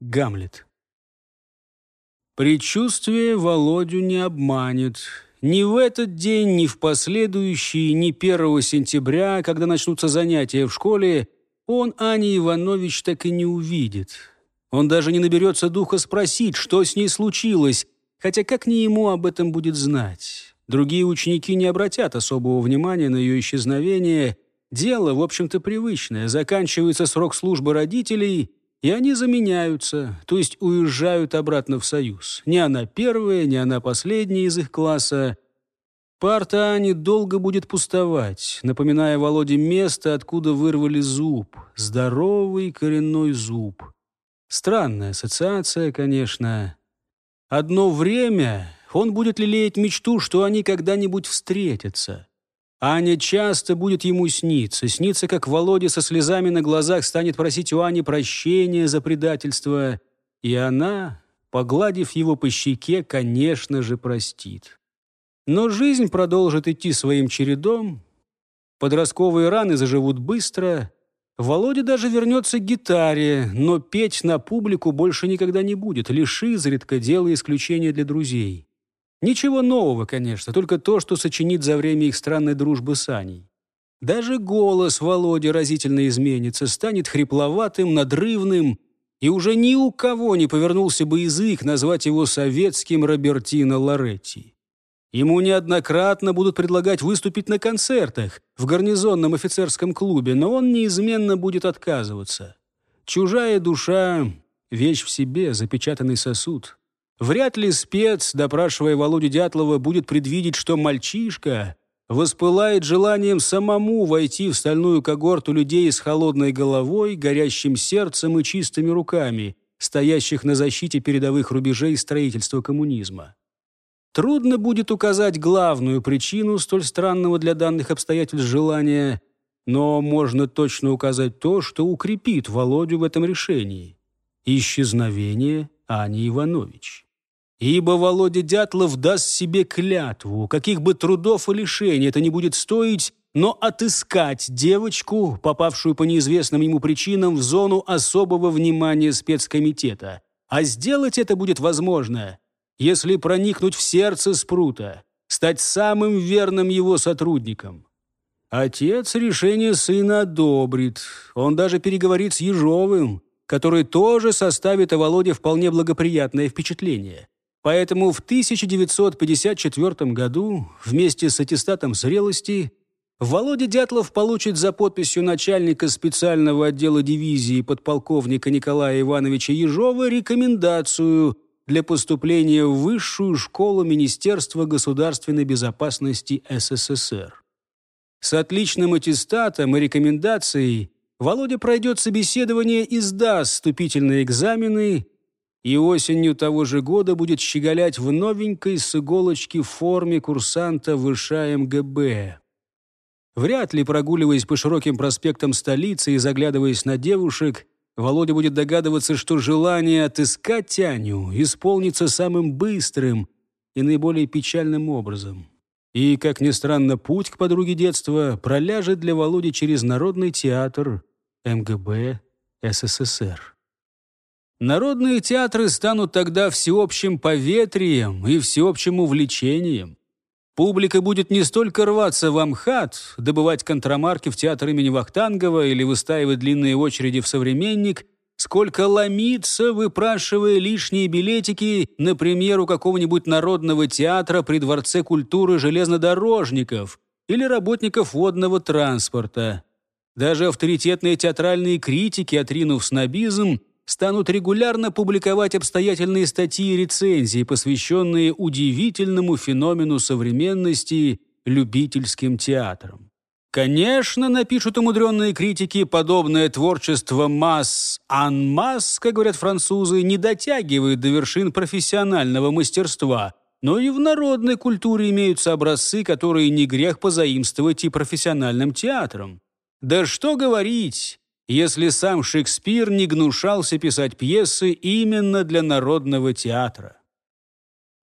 Гамлет. Предчувствие Володю не обманет. Ни в этот день, ни в последующий, ни 1 сентября, когда начнутся занятия в школе, он Ани Иванович так и не увидит. Он даже не наберется духа спросить, что с ней случилось, хотя как не ему об этом будет знать. Другие ученики не обратят особого внимания на ее исчезновение. Дело, в общем-то, привычное. Заканчивается срок службы родителей, и они заменяются, то есть уезжают обратно в Союз. Не она первая, не она последняя из их класса. Парта Ани долго будет пустовать, напоминая Володе место, откуда вырвали зуб. Здоровый коренной зуб. Странная ассоциация, конечно. Одно время он будет лелеять мечту, что они когда-нибудь встретятся. Аня часто будет ему сниться. Снится, как Володя со слезами на глазах станет просить у Ани прощения за предательство. И она, погладив его по щеке, конечно же, простит. Но жизнь продолжит идти своим чередом. Подростковые раны заживут быстро. Володя даже вернется к гитаре, но петь на публику больше никогда не будет, лишь изредка делая исключение для друзей. Ничего нового, конечно, только то, что сочинит за время их странной дружбы с Аней. Даже голос Володи разительно изменится, станет хрипловатым, надрывным, и уже ни у кого не повернулся бы язык назвать его советским Робертино Лоретти. Ему неоднократно будут предлагать выступить на концертах в гарнизонном офицерском клубе, но он неизменно будет отказываться. Чужая душа — вещь в себе, запечатанный сосуд. Вряд ли спец, допрашивая Володю Дятлова, будет предвидеть, что мальчишка воспылает желанием самому войти в стальную когорту людей с холодной головой, горящим сердцем и чистыми руками, стоящих на защите передовых рубежей строительства коммунизма. Трудно будет указать главную причину столь странного для данных обстоятельств желания, но можно точно указать то, что укрепит Володю в этом решении. Исчезновение Ани Иванович. Ибо Володя Дятлов даст себе клятву, каких бы трудов и лишений это не будет стоить, но отыскать девочку, попавшую по неизвестным ему причинам в зону особого внимания спецкомитета. А сделать это будет возможно, если проникнуть в сердце Спрута, стать самым верным его сотрудником. Отец решение сына одобрит. Он даже переговорит с Ежовым, который тоже составит о Володе вполне благоприятное впечатление. Поэтому в 1954 году вместе с аттестатом зрелости Володя Дятлов получит за подписью начальника специального отдела дивизии подполковника Николая Ивановича Ежова рекомендацию для поступления в Высшую школу Министерства государственной безопасности СССР. С отличным аттестатом и рекомендацией Володя пройдет собеседование и сдаст вступительные экзамены и осенью того же года будет щеголять в новенькой с иголочки форме курсанта ВШ МГБ. Вряд ли, прогуливаясь по широким проспектам столицы и заглядываясь на девушек, Володя будет догадываться, что желание отыскать Тяню исполнится самым быстрым и наиболее печальным образом. И, как ни странно, путь к подруге детства проляжет для Володи через Народный театр МГБ СССР. Народные театры станут тогда всеобщим поветрием и всеобщим увлечением. Публика будет не столько рваться в Амхат, добывать контрамарки в театр имени Вахтангова или выстаивать длинные очереди в «Современник», сколько ломиться, выпрашивая лишние билетики на премьеру какого-нибудь народного театра при Дворце культуры железнодорожников или работников водного транспорта. Даже авторитетные театральные критики, отринув снобизм, станут регулярно публиковать обстоятельные статьи и рецензии, посвященные удивительному феномену современности любительским театрам. Конечно, напишут умудренные критики, подобное творчество масс ан масс, как говорят французы, не дотягивает до вершин профессионального мастерства, но и в народной культуре имеются образцы, которые не грех позаимствовать и профессиональным театрам. Да что говорить, если сам Шекспир не гнушался писать пьесы именно для народного театра.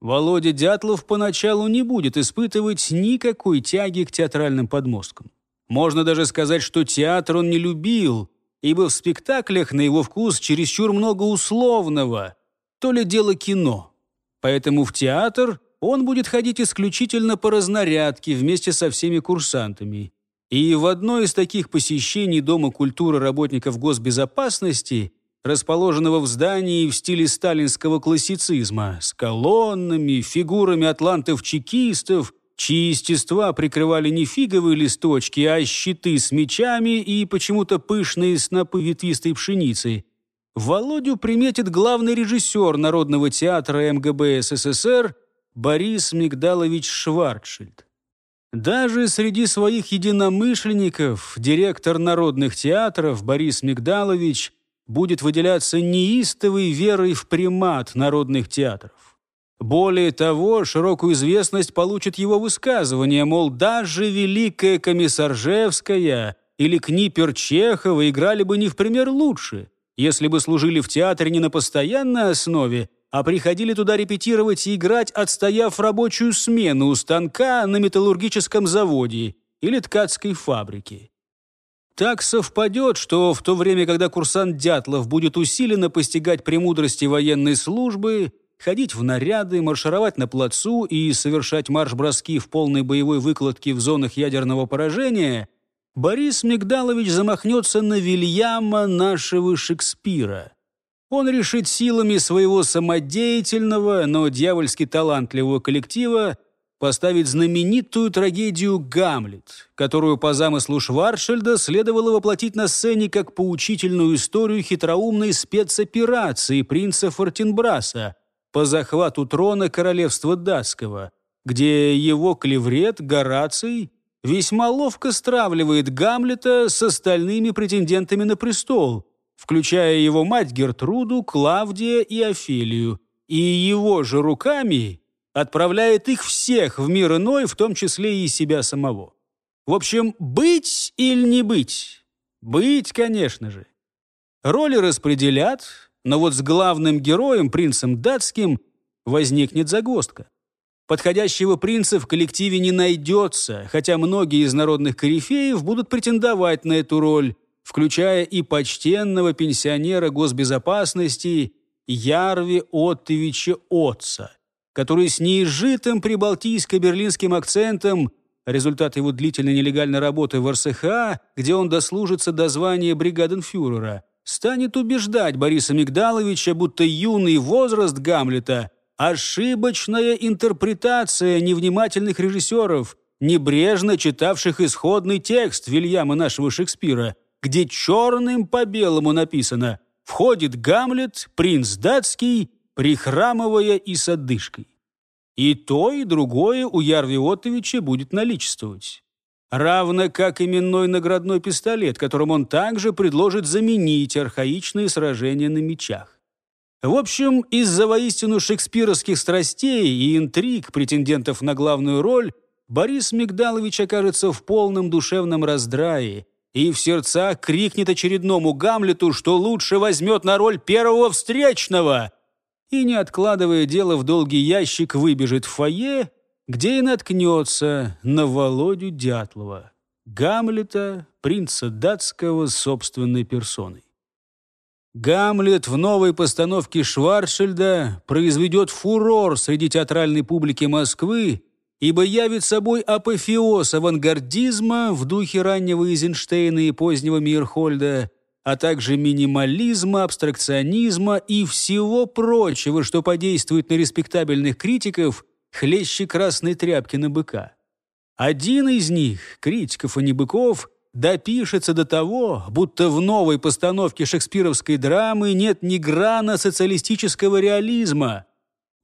Володя Дятлов поначалу не будет испытывать никакой тяги к театральным подмосткам. Можно даже сказать, что театр он не любил, ибо в спектаклях на его вкус чересчур много условного, то ли дело кино. Поэтому в театр он будет ходить исключительно по разнарядке вместе со всеми курсантами. И в одно из таких посещений Дома культуры работников госбезопасности, расположенного в здании в стиле сталинского классицизма, с колоннами, фигурами атлантов-чекистов, чьи естества прикрывали не фиговые листочки, а щиты с мечами и почему-то пышные снопы ветвистой пшеницы, Володю приметит главный режиссер Народного театра МГБ СССР Борис Мигдалович Шварцшильд. Даже среди своих единомышленников директор народных театров Борис Мигдалович будет выделяться неистовой верой в примат народных театров. Более того, широкую известность получит его высказывание, мол, даже Великая Комиссаржевская или Книпер Чехова играли бы не в пример лучше, если бы служили в театре не на постоянной основе, а приходили туда репетировать и играть, отстояв рабочую смену у станка на металлургическом заводе или ткацкой фабрике. Так совпадет, что в то время, когда курсант Дятлов будет усиленно постигать премудрости военной службы, ходить в наряды, маршировать на плацу и совершать марш-броски в полной боевой выкладке в зонах ядерного поражения, Борис Мигдалович замахнется на Вильяма нашего Шекспира – он решит силами своего самодеятельного, но дьявольски талантливого коллектива поставить знаменитую трагедию «Гамлет», которую по замыслу Шварцшильда следовало воплотить на сцене как поучительную историю хитроумной спецоперации принца Фортенбраса по захвату трона королевства датского, где его клеврет Гораций весьма ловко стравливает Гамлета с остальными претендентами на престол – включая его мать Гертруду, Клавдия и Офелию, и его же руками отправляет их всех в мир иной, в том числе и себя самого. В общем, быть или не быть? Быть, конечно же. Роли распределят, но вот с главным героем, принцем датским, возникнет загвоздка. Подходящего принца в коллективе не найдется, хотя многие из народных корифеев будут претендовать на эту роль, включая и почтенного пенсионера госбезопасности Ярви Оттовича Отца, который с неизжитым прибалтийско-берлинским акцентом результат его длительной нелегальной работы в РСХА, где он дослужится до звания бригаденфюрера, станет убеждать Бориса Мигдаловича, будто юный возраст Гамлета – ошибочная интерпретация невнимательных режиссеров, небрежно читавших исходный текст Вильяма нашего Шекспира – где черным по белому написано «Входит Гамлет, принц датский, прихрамывая и с одышкой». И то, и другое у Ярви Отовича будет наличествовать. Равно как именной наградной пистолет, которым он также предложит заменить архаичные сражения на мечах. В общем, из-за воистину шекспировских страстей и интриг претендентов на главную роль Борис Мигдалович окажется в полном душевном раздрае, и в сердцах крикнет очередному Гамлету, что лучше возьмет на роль первого встречного, и, не откладывая дело в долгий ящик, выбежит в фойе, где и наткнется на Володю Дятлова, Гамлета, принца датского собственной персоной. Гамлет в новой постановке Шварцшильда произведет фурор среди театральной публики Москвы ибо явит собой апофеоз авангардизма в духе раннего Эйзенштейна и позднего Мирхольда, а также минимализма, абстракционизма и всего прочего, что подействует на респектабельных критиков хлеще красной тряпки на быка. Один из них, критиков, а не быков, допишется до того, будто в новой постановке шекспировской драмы нет ни грана социалистического реализма –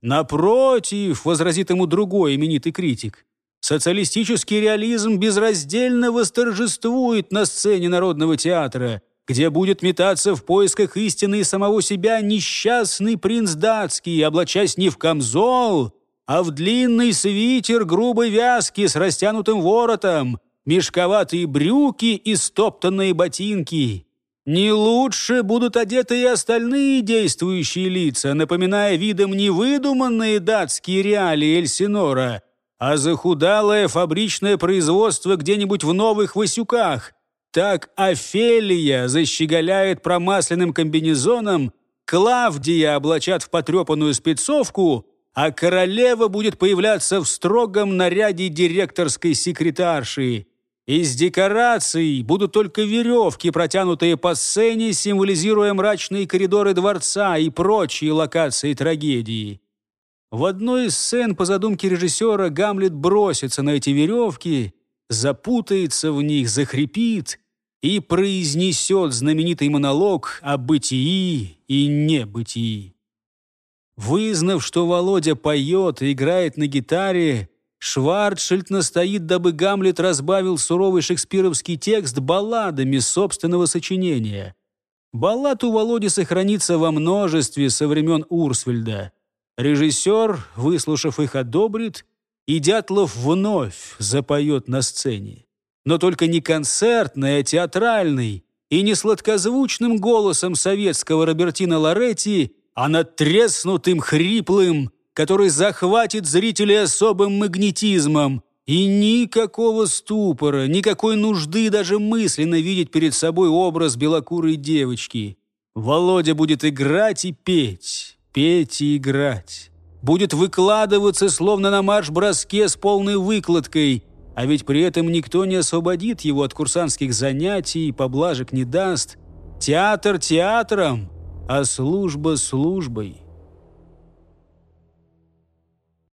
Напротив, возразит ему другой именитый критик, социалистический реализм безраздельно восторжествует на сцене Народного театра, где будет метаться в поисках истины и самого себя несчастный принц датский, облачась не в камзол, а в длинный свитер грубой вязки с растянутым воротом, мешковатые брюки и стоптанные ботинки. Не лучше будут одеты и остальные действующие лица, напоминая видом не выдуманные датские реалии Эльсинора, а захудалое фабричное производство где-нибудь в Новых Васюках, Так Офелия защеголяет промасленным комбинезоном, Клавдия облачат в потрепанную спецовку, а королева будет появляться в строгом наряде директорской секретарши. Из декораций будут только веревки, протянутые по сцене, символизируя мрачные коридоры дворца и прочие локации трагедии. В одной из сцен по задумке режиссера Гамлет бросится на эти веревки, запутается в них, захрипит и произнесет знаменитый монолог о бытии и небытии. Вызнав, что Володя поет и играет на гитаре, Шварцшильд настоит, дабы Гамлет разбавил суровый шекспировский текст балладами собственного сочинения. Баллад у Володи сохранится во множестве со времен Урсвельда. Режиссер, выслушав их, одобрит, и Дятлов вновь запоет на сцене. Но только не концертный, а театральный, и не сладкозвучным голосом советского Робертина Лоретти, а надтреснутым, хриплым, который захватит зрителей особым магнетизмом, и никакого ступора, никакой нужды даже мысленно видеть перед собой образ белокурой девочки. Володя будет играть и петь петь и играть. Будет выкладываться, словно на марш-броске с полной выкладкой, а ведь при этом никто не освободит его от курсантских занятий, поблажек не даст. Театр театром, а служба службой.